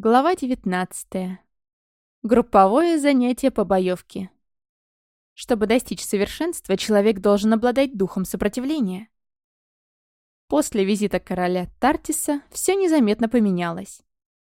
Глава 19. Групповое занятие по боевке. Чтобы достичь совершенства, человек должен обладать духом сопротивления. После визита короля Тартиса все незаметно поменялось.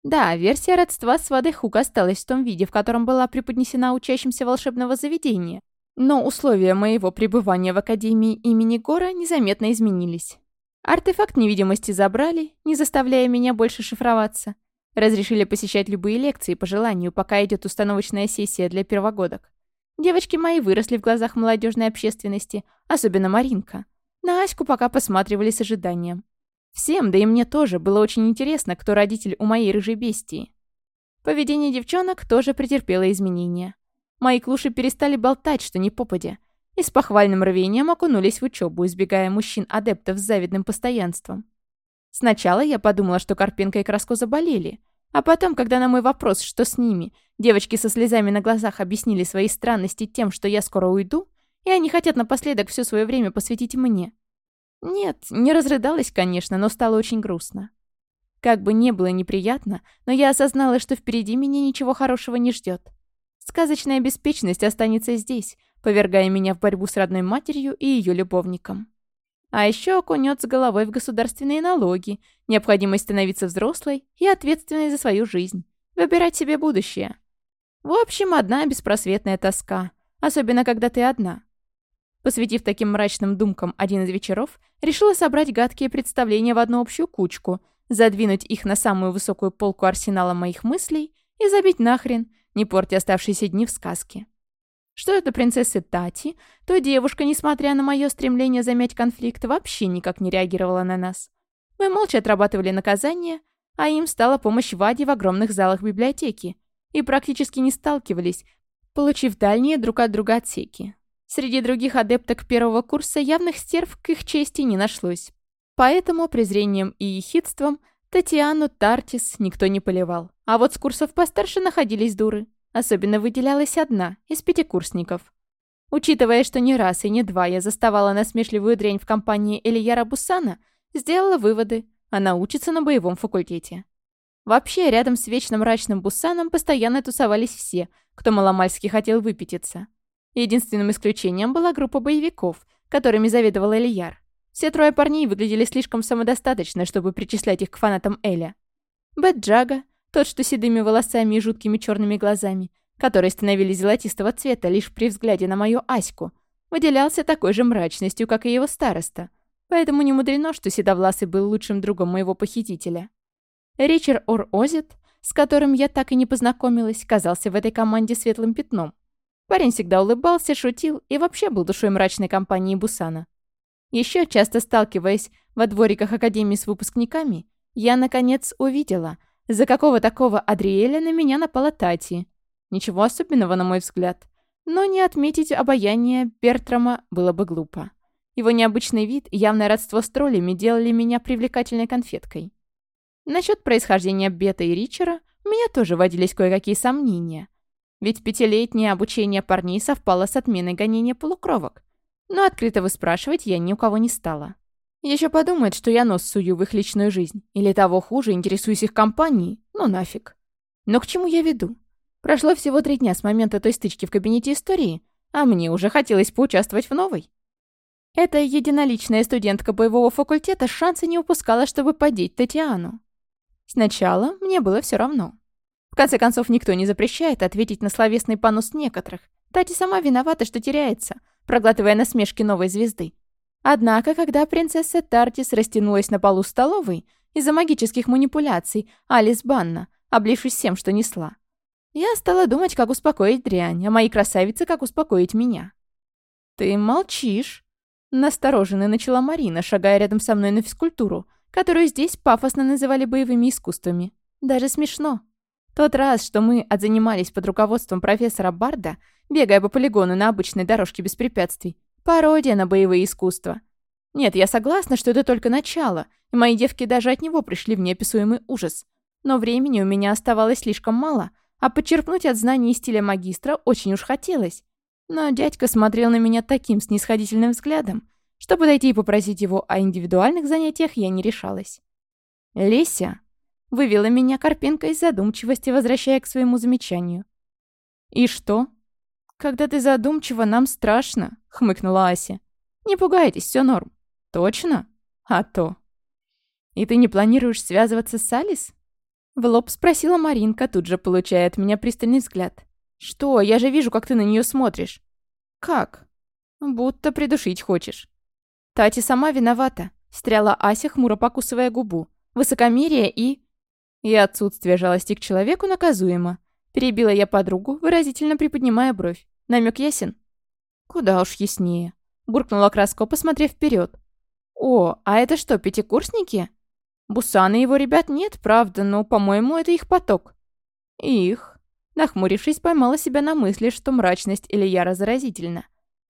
Да, версия родства с Вадехук осталась в том виде, в котором была преподнесена учащимся волшебного заведения, но условия моего пребывания в Академии имени Гора незаметно изменились. Артефакт невидимости забрали, не заставляя меня больше шифроваться. Разрешили посещать любые лекции по желанию, пока идет установочная сессия для первогодок. Девочки мои выросли в глазах молодежной общественности, особенно Маринка. На Аську пока посматривали с ожиданием. Всем, да и мне тоже, было очень интересно, кто родитель у моей рыжей бестии. Поведение девчонок тоже претерпело изменения. Мои клуши перестали болтать, что не попадя, и с похвальным рвением окунулись в учебу, избегая мужчин-адептов с завидным постоянством. Сначала я подумала, что Карпенко и Краско заболели, а потом, когда на мой вопрос, что с ними, девочки со слезами на глазах объяснили свои странности тем, что я скоро уйду, и они хотят напоследок все свое время посвятить мне. Нет, не разрыдалась, конечно, но стало очень грустно. Как бы не было неприятно, но я осознала, что впереди меня ничего хорошего не ждет. Сказочная беспечность останется здесь, повергая меня в борьбу с родной матерью и ее любовником. А еще окунет с головой в государственные налоги, необходимость становиться взрослой и ответственной за свою жизнь, выбирать себе будущее. В общем, одна беспросветная тоска, особенно когда ты одна. Посвятив таким мрачным думкам один из вечеров, решила собрать гадкие представления в одну общую кучку, задвинуть их на самую высокую полку арсенала моих мыслей и забить нахрен, не портя оставшиеся дни в сказке. Что это принцессы Тати, то девушка, несмотря на мое стремление замять конфликт, вообще никак не реагировала на нас. Мы молча отрабатывали наказание, а им стала помощь Ваде в огромных залах библиотеки. И практически не сталкивались, получив дальние друг от друга отсеки. Среди других адепток первого курса явных стерв к их чести не нашлось. Поэтому презрением и ехидством Татьяну Тартис никто не поливал. А вот с курсов постарше находились дуры. Особенно выделялась одна, из пятикурсников. Учитывая, что не раз и не два я заставала насмешливую дрянь в компании Элияра Бусана, сделала выводы. Она учится на боевом факультете. Вообще, рядом с вечно мрачным Бусаном постоянно тусовались все, кто маломальски хотел выпятиться. Единственным исключением была группа боевиков, которыми заведовал Элияр. Все трое парней выглядели слишком самодостаточно, чтобы причислять их к фанатам Эля. Бэт Джага, тот, что седыми волосами и жуткими черными глазами, которые становились золотистого цвета лишь при взгляде на мою Аську, выделялся такой же мрачностью, как и его староста. Поэтому не мудрено, что Седовласый был лучшим другом моего похитителя. Ричард Ор-Озет, с которым я так и не познакомилась, казался в этой команде светлым пятном. Парень всегда улыбался, шутил и вообще был душой мрачной компании Бусана. Еще часто сталкиваясь во двориках Академии с выпускниками, я, наконец, увидела – за какого такого Адриэля на меня напала Тати? Ничего особенного, на мой взгляд. Но не отметить обаяние Бертрама было бы глупо. Его необычный вид и явное родство с троллями делали меня привлекательной конфеткой. Насчет происхождения Бета и Ричера у меня тоже водились кое-какие сомнения. Ведь пятилетнее обучение парней совпало с отменой гонения полукровок. Но открыто выспрашивать я ни у кого не стала. Еще подумает, что я нос сую в их личную жизнь. Или того хуже, интересуюсь их компанией. Ну нафиг. Но к чему я веду? Прошло всего три дня с момента той стычки в кабинете истории, а мне уже хотелось поучаствовать в новой. Эта единоличная студентка боевого факультета шанса не упускала, чтобы подеть Татьяну. Сначала мне было все равно. В конце концов, никто не запрещает ответить на словесный понос некоторых. Тати сама виновата, что теряется, проглатывая насмешки новой звезды. Однако, когда принцесса Тартис растянулась на полу столовой, из-за магических манипуляций Алис Банна, облившись всем, что несла, я стала думать, как успокоить дрянь, а мои красавицы, как успокоить меня. «Ты молчишь?» Настороженно начала Марина, шагая рядом со мной на физкультуру, которую здесь пафосно называли боевыми искусствами. Даже смешно. Тот раз, что мы отзанимались под руководством профессора Барда, бегая по полигону на обычной дорожке без препятствий, Пародия на боевые искусства. Нет, я согласна, что это только начало, и мои девки даже от него пришли в неописуемый ужас. Но времени у меня оставалось слишком мало, а подчеркнуть от знаний и стиля магистра очень уж хотелось. Но дядька смотрел на меня таким снисходительным взглядом, что подойти и попросить его о индивидуальных занятиях я не решалась. «Леся!» — вывела меня Карпенко из задумчивости, возвращая к своему замечанию. «И что?» «Когда ты задумчива, нам страшно», хмыкнула Ася. «Не пугайтесь, все норм». «Точно? А то». «И ты не планируешь связываться с Алис?» В лоб спросила Маринка, тут же получая от меня пристальный взгляд. «Что? Я же вижу, как ты на нее смотришь». «Как?» «Будто придушить хочешь». «Тати сама виновата», — встряла Ася, хмуро покусывая губу. «Высокомерие и...» «И отсутствие жалости к человеку наказуемо», — перебила я подругу, выразительно приподнимая бровь. Намек ясен?» «Куда уж яснее», — буркнула Краско, посмотрев вперед. «О, а это что, пятикурсники?» «Бусана его ребят нет, правда, но, по-моему, это их поток». «Их». Нахмурившись, поймала себя на мысли, что мрачность или Ильяра заразительна.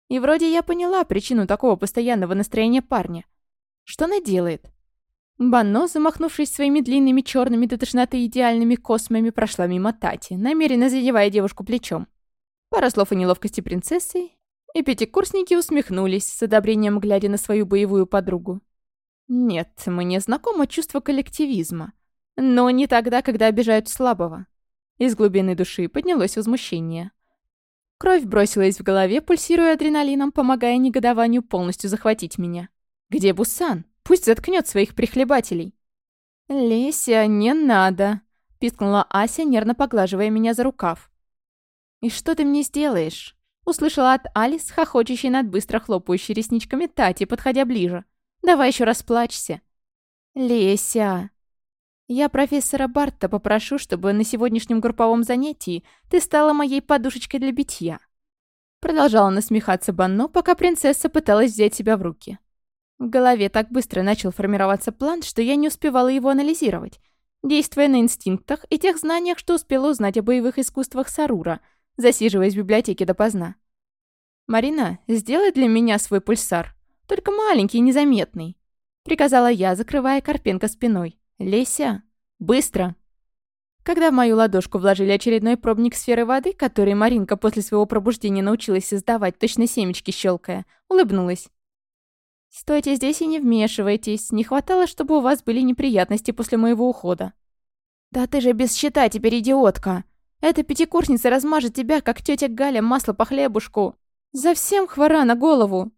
И вроде я поняла причину такого постоянного настроения парня. Что она делает? Банно, замахнувшись своими длинными черными до тошноты идеальными космами, прошла мимо Тати, намеренно задевая девушку плечом. Пара слов о неловкости принцессы, и пятикурсники усмехнулись, с одобрением глядя на свою боевую подругу. Нет, мне знакомо чувство коллективизма. Но не тогда, когда обижают слабого. Из глубины души поднялось возмущение. Кровь бросилась в голове, пульсируя адреналином, помогая негодованию полностью захватить меня. «Где Бусан? Пусть заткнет своих прихлебателей!» «Леся, не надо!» — пискнула Ася, нервно поглаживая меня за рукав. «И что ты мне сделаешь?» Услышала от Алис, хохочущей над быстро хлопающей ресничками Тати, подходя ближе. «Давай еще раз плачься». «Леся!» «Я профессора Барта попрошу, чтобы на сегодняшнем групповом занятии ты стала моей подушечкой для битья». Продолжала насмехаться Банно, пока принцесса пыталась взять себя в руки. В голове так быстро начал формироваться план, что я не успевала его анализировать, действуя на инстинктах и тех знаниях, что успела узнать о боевых искусствах Сарура – засиживаясь в библиотеке допоздна. «Марина, сделай для меня свой пульсар. Только маленький и незаметный», — приказала я, закрывая Карпенко спиной. «Леся, быстро!» Когда в мою ладошку вложили очередной пробник сферы воды, который Маринка после своего пробуждения научилась создавать, точно семечки щелкая, улыбнулась. «Стойте здесь и не вмешивайтесь. Не хватало, чтобы у вас были неприятности после моего ухода». «Да ты же без счета теперь идиотка!» Эта пятикурсница размажет тебя, как тетя Галя, масло по хлебушку. За всем хвора на голову!»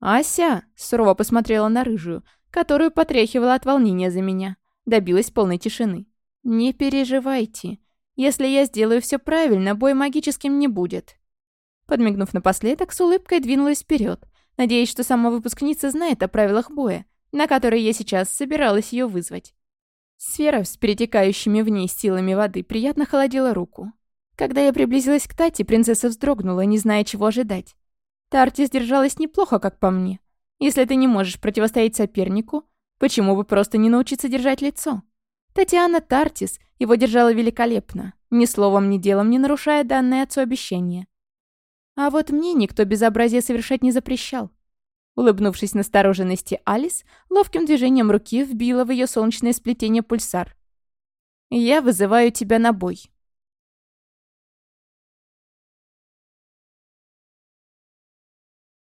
«Ася!» — сурово посмотрела на рыжую, которую потряхивала от волнения за меня. Добилась полной тишины. «Не переживайте. Если я сделаю все правильно, бой магическим не будет». Подмигнув напоследок, с улыбкой двинулась вперед, надеясь, что сама выпускница знает о правилах боя, на которые я сейчас собиралась ее вызвать. Сфера с перетекающими в ней силами воды приятно холодила руку. Когда я приблизилась к Тате, принцесса вздрогнула, не зная, чего ожидать. Тарти сдержалась неплохо, как по мне. Если ты не можешь противостоять сопернику, почему бы просто не научиться держать лицо? Татьяна Тартис его держала великолепно, ни словом, ни делом не нарушая данное отцу обещание. А вот мне никто безобразие совершать не запрещал. Улыбнувшись настороженности Алис, ловким движением руки вбила в ее солнечное сплетение пульсар. «Я вызываю тебя на бой»,